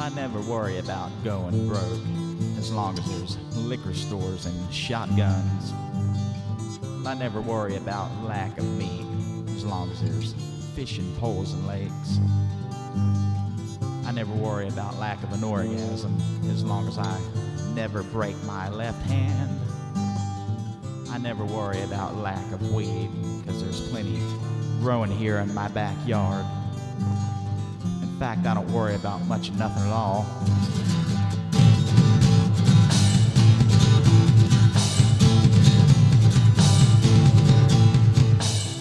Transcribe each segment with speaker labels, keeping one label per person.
Speaker 1: I never worry about going broke as long as there's liquor stores and shotguns. I never worry about lack of meat as long as there's fishing poles and lakes. I never worry about lack of an orgasm as long as I never break my left hand. I never worry about lack of weed because there's plenty growing here in my backyard. Fact, I don't worry about much of nothing at all.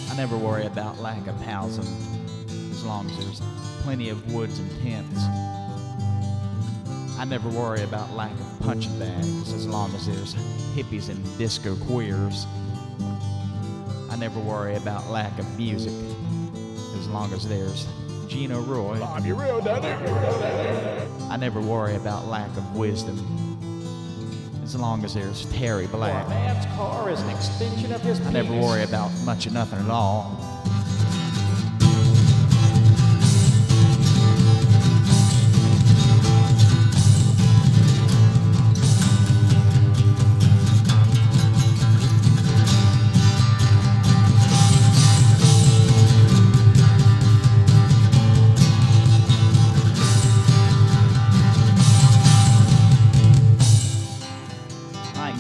Speaker 1: I never worry about lack of housing as long as there's plenty of woods and tents. I never worry about lack of punching bags as long as there's hippies and disco queers. I never worry about lack of music as long as there's Gina Roy.
Speaker 2: Bobby Real Daddy.
Speaker 1: I never worry about lack of wisdom as long as there's Terry Black.
Speaker 2: Man's car is an extension of his
Speaker 1: I never worry about much of nothing at all.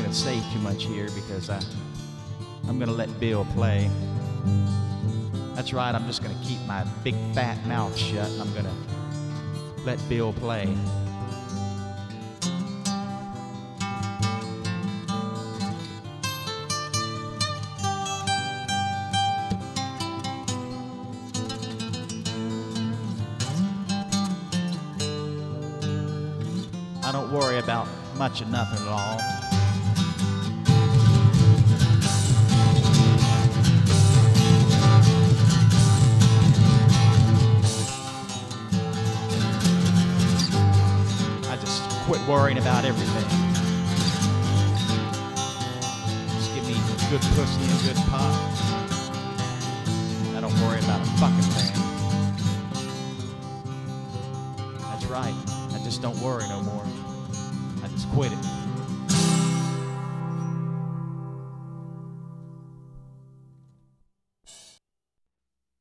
Speaker 1: Ain't gonna say too much here because I, I'm gonna let Bill play. That's right, I'm just gonna keep my big fat mouth shut and I'm gonna let Bill play. I don't worry about much of nothing at all. Quit worrying about everything. Just give me good pussy and good pop. I don't worry about a fucking thing. That's right. I just don't worry no more. I just quit it.